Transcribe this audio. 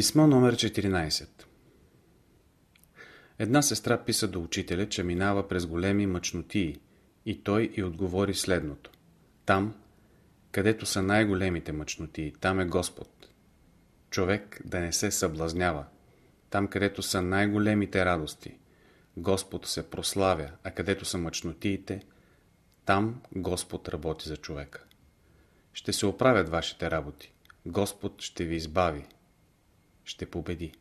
Писмо номер 14 Една сестра писа до учителя, че минава през големи мъчнотии и той и отговори следното. Там, където са най-големите мъчнотии, там е Господ. Човек да не се съблазнява. Там, където са най-големите радости, Господ се прославя, а където са мъчнотиите, там Господ работи за човека. Ще се оправят вашите работи. Господ ще ви избави ще победи.